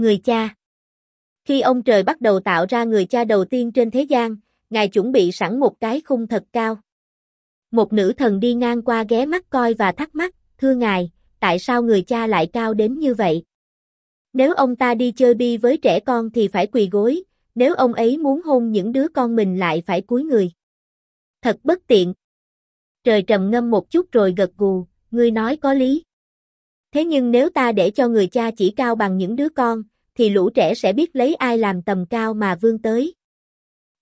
Người cha Khi ông trời bắt đầu tạo ra người cha đầu tiên trên thế gian, Ngài chuẩn bị sẵn một cái khung thật cao. Một nữ thần đi ngang qua ghé mắt coi và thắc mắc, thưa Ngài, tại sao người cha lại cao đến như vậy? Nếu ông ta đi chơi bi với trẻ con thì phải quỳ gối, nếu ông ấy muốn hôn những đứa con mình lại phải cúi người. Thật bất tiện. Trời trầm ngâm một chút rồi gật gù, ngươi nói có lý. Thế nhưng nếu ta để cho người cha chỉ cao bằng những đứa con, thì lũ trẻ sẽ biết lấy ai làm tầm cao mà vươn tới.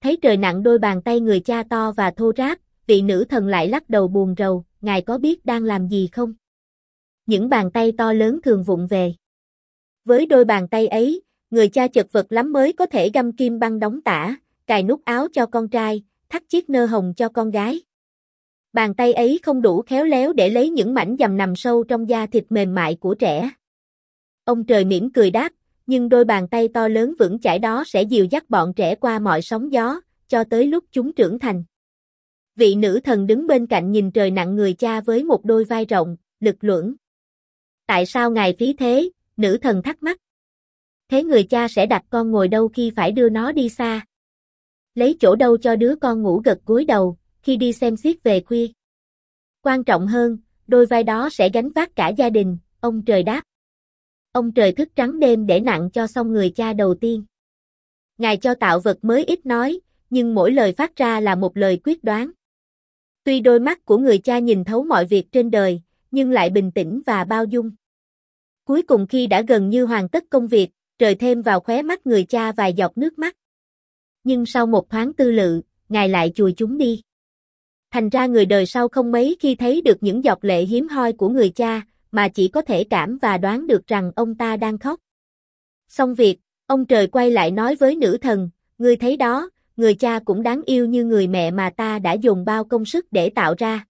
Thấy trời nặng đôi bàn tay người cha to và thô ráp, vị nữ thần lại lắc đầu buồn rầu, ngài có biết đang làm gì không? Những bàn tay to lớn thường vụng về. Với đôi bàn tay ấy, người cha chật vật lắm mới có thể găm kim băng đóng tả, cài nút áo cho con trai, thắt chiếc nơ hồng cho con gái. Bàn tay ấy không đủ khéo léo để lấy những mảnh dầm nằm sâu trong da thịt mềm mại của trẻ. Ông trời mỉm cười đáp, nhưng đôi bàn tay to lớn vững chãi đó sẽ dìu dắt bọn trẻ qua mọi sóng gió, cho tới lúc chúng trưởng thành. Vị nữ thần đứng bên cạnh nhìn trời nặng người cha với một đôi vai rộng, lực lưỡng. Tại sao ngài phí thế, nữ thần thắc mắc. Thế người cha sẽ đặt con ngồi đâu khi phải đưa nó đi xa? Lấy chỗ đâu cho đứa con ngủ gật gối đầu, khi đi xem xiết về khuya? Quan trọng hơn, đôi vai đó sẽ gánh vác cả gia đình, ông trời đáp. Ông trời thức trắng đêm để nặng cho xong người cha đầu tiên. Ngài cho tạo vật mới ít nói, nhưng mỗi lời phát ra là một lời quyết đoán. Tuy đôi mắt của người cha nhìn thấu mọi việc trên đời, nhưng lại bình tĩnh và bao dung. Cuối cùng khi đã gần như hoàn tất công việc, trời thêm vào khóe mắt người cha vài giọt nước mắt. Nhưng sau một thoáng tư lự, ngài lại chùi chúng đi. Thành ra người đời sau không mấy khi thấy được những giọt lệ hiếm hoi của người cha, mà chỉ có thể cảm và đoán được rằng ông ta đang khóc. Xong việc, ông trời quay lại nói với nữ thần, ngươi thấy đó, người cha cũng đáng yêu như người mẹ mà ta đã dùng bao công sức để tạo ra.